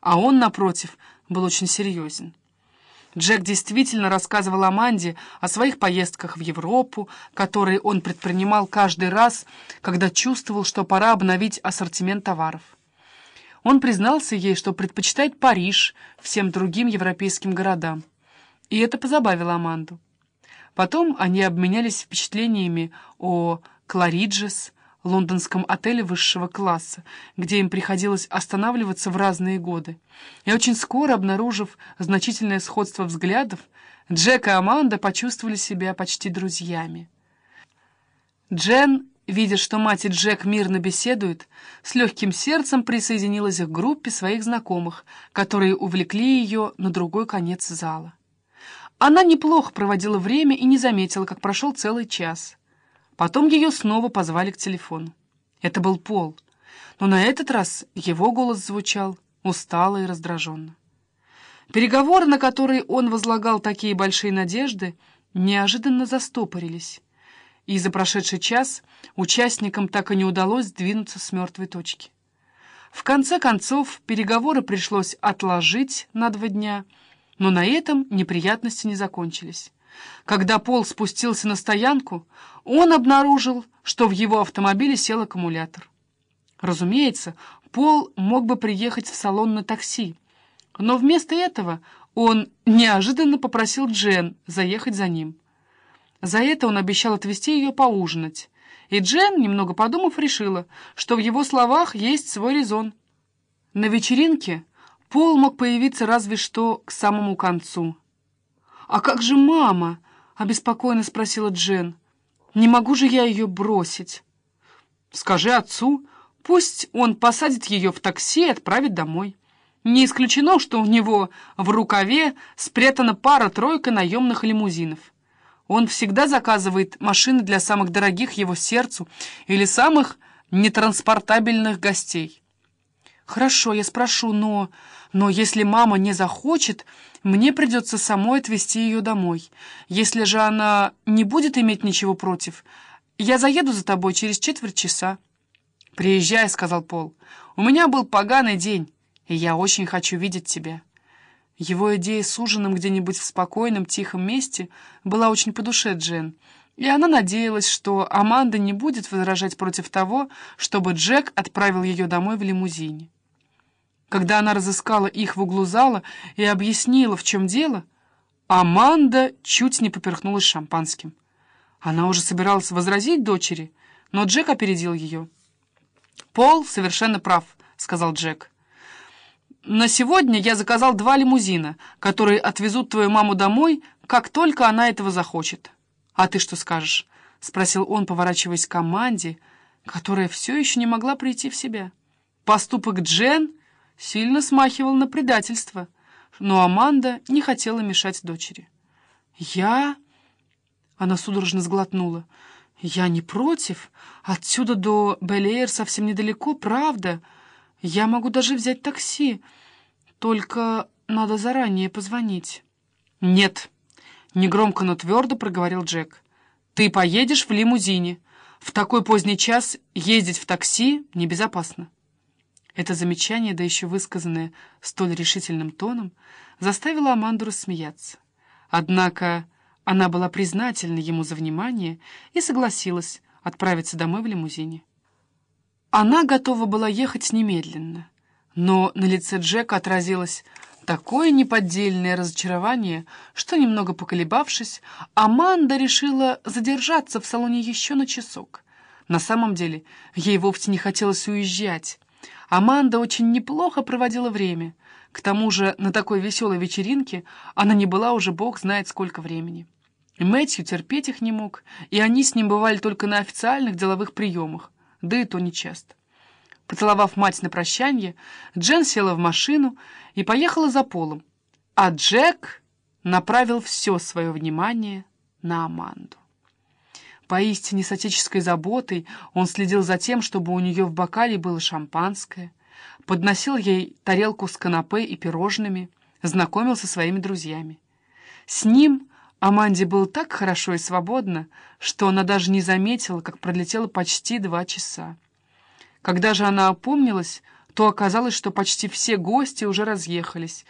а он, напротив, был очень серьезен. Джек действительно рассказывал Аманде о своих поездках в Европу, которые он предпринимал каждый раз, когда чувствовал, что пора обновить ассортимент товаров. Он признался ей, что предпочитает Париж всем другим европейским городам. И это позабавило Аманду. Потом они обменялись впечатлениями о Клариджес, лондонском отеле высшего класса, где им приходилось останавливаться в разные годы. И очень скоро, обнаружив значительное сходство взглядов, Джек и Аманда почувствовали себя почти друзьями. Джен, видя, что мать и Джек мирно беседуют, с легким сердцем присоединилась к группе своих знакомых, которые увлекли ее на другой конец зала. Она неплохо проводила время и не заметила, как прошел целый час — Потом ее снова позвали к телефону. Это был Пол, но на этот раз его голос звучал устало и раздраженно. Переговоры, на которые он возлагал такие большие надежды, неожиданно застопорились, и за прошедший час участникам так и не удалось сдвинуться с мертвой точки. В конце концов, переговоры пришлось отложить на два дня, но на этом неприятности не закончились. Когда Пол спустился на стоянку, он обнаружил, что в его автомобиле сел аккумулятор. Разумеется, Пол мог бы приехать в салон на такси, но вместо этого он неожиданно попросил Джен заехать за ним. За это он обещал отвезти ее поужинать, и Джен, немного подумав, решила, что в его словах есть свой резон. На вечеринке Пол мог появиться разве что к самому концу. «А как же мама?» — обеспокоенно спросила Джен. «Не могу же я ее бросить?» «Скажи отцу, пусть он посадит ее в такси и отправит домой. Не исключено, что у него в рукаве спрятана пара-тройка наемных лимузинов. Он всегда заказывает машины для самых дорогих его сердцу или самых нетранспортабельных гостей». «Хорошо, я спрошу, но... Но если мама не захочет, мне придется самой отвезти ее домой. Если же она не будет иметь ничего против, я заеду за тобой через четверть часа». «Приезжай», — сказал Пол. «У меня был поганый день, и я очень хочу видеть тебя». Его идея с ужином где-нибудь в спокойном, тихом месте была очень по душе Джен, и она надеялась, что Аманда не будет возражать против того, чтобы Джек отправил ее домой в лимузине. Когда она разыскала их в углу зала и объяснила, в чем дело, Аманда чуть не поперхнулась шампанским. Она уже собиралась возразить дочери, но Джек опередил ее. «Пол совершенно прав», — сказал Джек. «На сегодня я заказал два лимузина, которые отвезут твою маму домой, как только она этого захочет». «А ты что скажешь?» — спросил он, поворачиваясь к команде, которая все еще не могла прийти в себя. Поступок Джен сильно смахивал на предательство, но Аманда не хотела мешать дочери. «Я...» — она судорожно сглотнула. «Я не против. Отсюда до Белеер совсем недалеко, правда. Я могу даже взять такси. Только надо заранее позвонить». «Нет», — негромко, но твердо проговорил Джек. «Ты поедешь в лимузине. В такой поздний час ездить в такси небезопасно». Это замечание, да еще высказанное столь решительным тоном, заставило Аманду рассмеяться. Однако она была признательна ему за внимание и согласилась отправиться домой в лимузине. Она готова была ехать немедленно, но на лице Джека отразилось такое неподдельное разочарование, что, немного поколебавшись, Аманда решила задержаться в салоне еще на часок. На самом деле ей вовсе не хотелось уезжать, Аманда очень неплохо проводила время. К тому же на такой веселой вечеринке она не была уже бог знает сколько времени. Мэтью терпеть их не мог, и они с ним бывали только на официальных деловых приемах, да и то нечасто. Поцеловав мать на прощание, Джен села в машину и поехала за полом, а Джек направил все свое внимание на Аманду. Поистине с отеческой заботой он следил за тем, чтобы у нее в бокале было шампанское, подносил ей тарелку с канапе и пирожными, знакомил со своими друзьями. С ним Аманде было так хорошо и свободно, что она даже не заметила, как пролетело почти два часа. Когда же она опомнилась, то оказалось, что почти все гости уже разъехались,